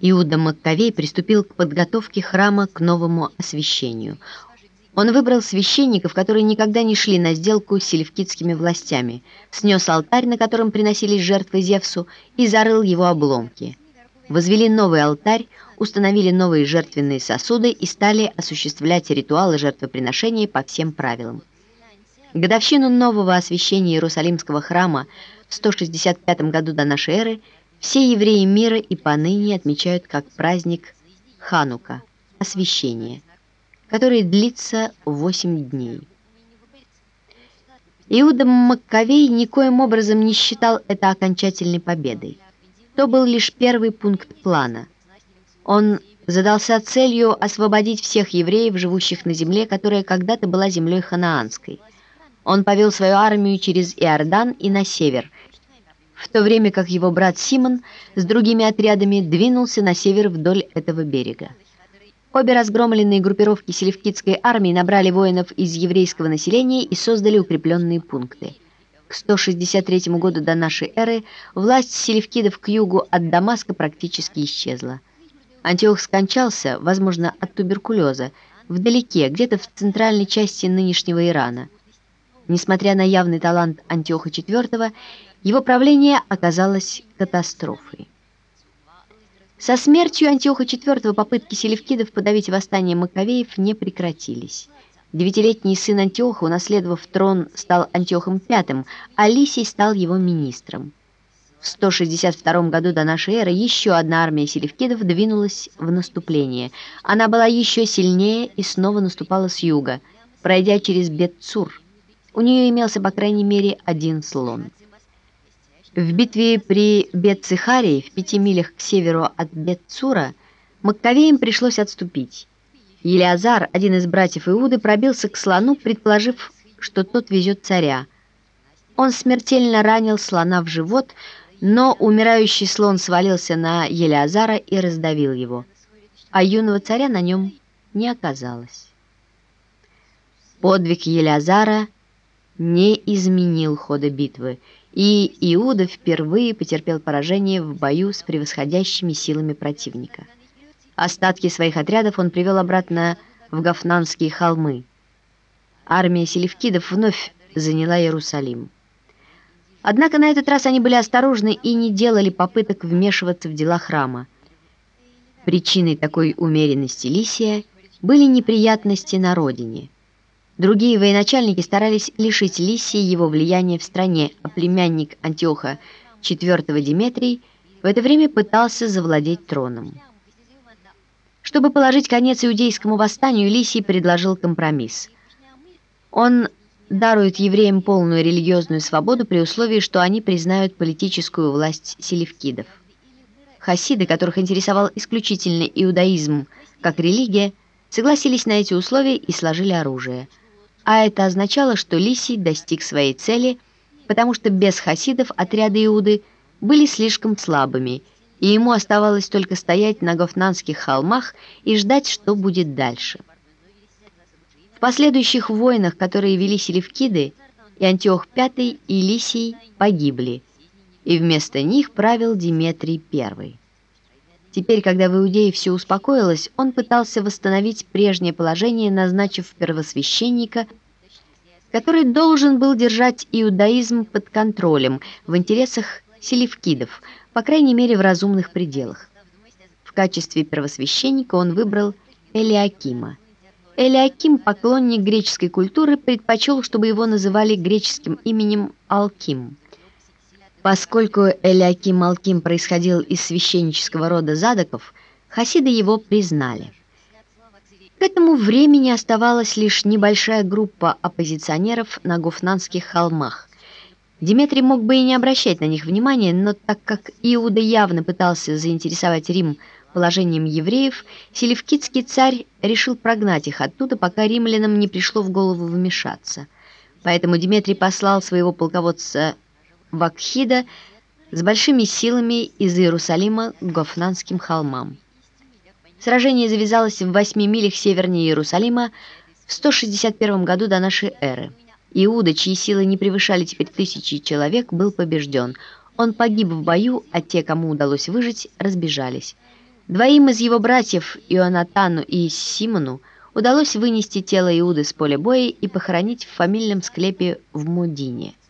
Иуда Маккавей приступил к подготовке храма к новому освящению. Он выбрал священников, которые никогда не шли на сделку с селевкидскими властями, снес алтарь, на котором приносились жертвы Зевсу, и зарыл его обломки. Возвели новый алтарь, установили новые жертвенные сосуды и стали осуществлять ритуалы жертвоприношения по всем правилам. Годовщину нового освящения Иерусалимского храма в 165 году до нашей эры все евреи мира и поныне отмечают как праздник Ханука, освящение, который длится 8 дней. Иуда Маккавей никоим образом не считал это окончательной победой. То был лишь первый пункт плана. Он задался целью освободить всех евреев, живущих на земле, которая когда-то была землей ханаанской. Он повел свою армию через Иордан и на север, в то время как его брат Симон с другими отрядами двинулся на север вдоль этого берега. Обе разгромленные группировки селевкидской армии набрали воинов из еврейского населения и создали укрепленные пункты. К 163 году до нашей эры власть селевкидов к югу от Дамаска практически исчезла. Антиох скончался, возможно, от туберкулеза, вдалеке, где-то в центральной части нынешнего Ирана. Несмотря на явный талант Антиоха IV, его правление оказалось катастрофой. Со смертью Антиоха IV попытки селевкидов подавить восстание Маковеев не прекратились. Девятилетний сын Антиоха, унаследовав трон, стал Антиохом V, а Лисий стал его министром. В 162 году до нашей эры еще одна армия селевкидов двинулась в наступление. Она была еще сильнее и снова наступала с юга, пройдя через Бетцур. У нее имелся, по крайней мере, один слон. В битве при Бет-Цихарии, в пяти милях к северу от Бет-Цура, Маккавеям пришлось отступить. Елиазар, один из братьев Иуды, пробился к слону, предположив, что тот везет царя. Он смертельно ранил слона в живот, но умирающий слон свалился на Елиазара и раздавил его, а юного царя на нем не оказалось. Подвиг Елиазара не изменил хода битвы, и Иуда впервые потерпел поражение в бою с превосходящими силами противника. Остатки своих отрядов он привел обратно в Гафнанские холмы. Армия селевкидов вновь заняла Иерусалим. Однако на этот раз они были осторожны и не делали попыток вмешиваться в дела храма. Причиной такой умеренности Лисия были неприятности на родине – Другие военачальники старались лишить Лисии его влияния в стране, а племянник Антиоха IV Диметрий в это время пытался завладеть троном. Чтобы положить конец иудейскому восстанию, Лисий предложил компромисс. Он дарует евреям полную религиозную свободу при условии, что они признают политическую власть селевкидов. Хасиды, которых интересовал исключительно иудаизм как религия, согласились на эти условия и сложили оружие – а это означало, что Лисий достиг своей цели, потому что без хасидов отряды Иуды были слишком слабыми, и ему оставалось только стоять на Гофнанских холмах и ждать, что будет дальше. В последующих войнах, которые вели селевкиды, и Антиох V, и Лисий погибли, и вместо них правил Диметрий I. Теперь, когда в Иудее все успокоилось, он пытался восстановить прежнее положение, назначив первосвященника, который должен был держать иудаизм под контролем в интересах селевкидов, по крайней мере в разумных пределах. В качестве первосвященника он выбрал Элиакима. Элиаким, поклонник греческой культуры, предпочел, чтобы его называли греческим именем Алким – Поскольку Элиаким Алким происходил из священнического рода задоков, хасиды его признали. К этому времени оставалась лишь небольшая группа оппозиционеров на Гуфнанских холмах. Диметрий мог бы и не обращать на них внимания, но так как Иуда явно пытался заинтересовать Рим положением евреев, селевкидский царь решил прогнать их оттуда, пока римлянам не пришло в голову вмешаться. Поэтому Диметрий послал своего полководца Вакхида с большими силами из Иерусалима к Гофнанским холмам. Сражение завязалось в восьми милях севернее Иерусалима в 161 году до нашей эры. Иуда, чьи силы не превышали теперь тысячи человек, был побежден. Он погиб в бою, а те, кому удалось выжить, разбежались. Двоим из его братьев, Ионатану и Симону, удалось вынести тело Иуды с поля боя и похоронить в фамильном склепе в Мудине –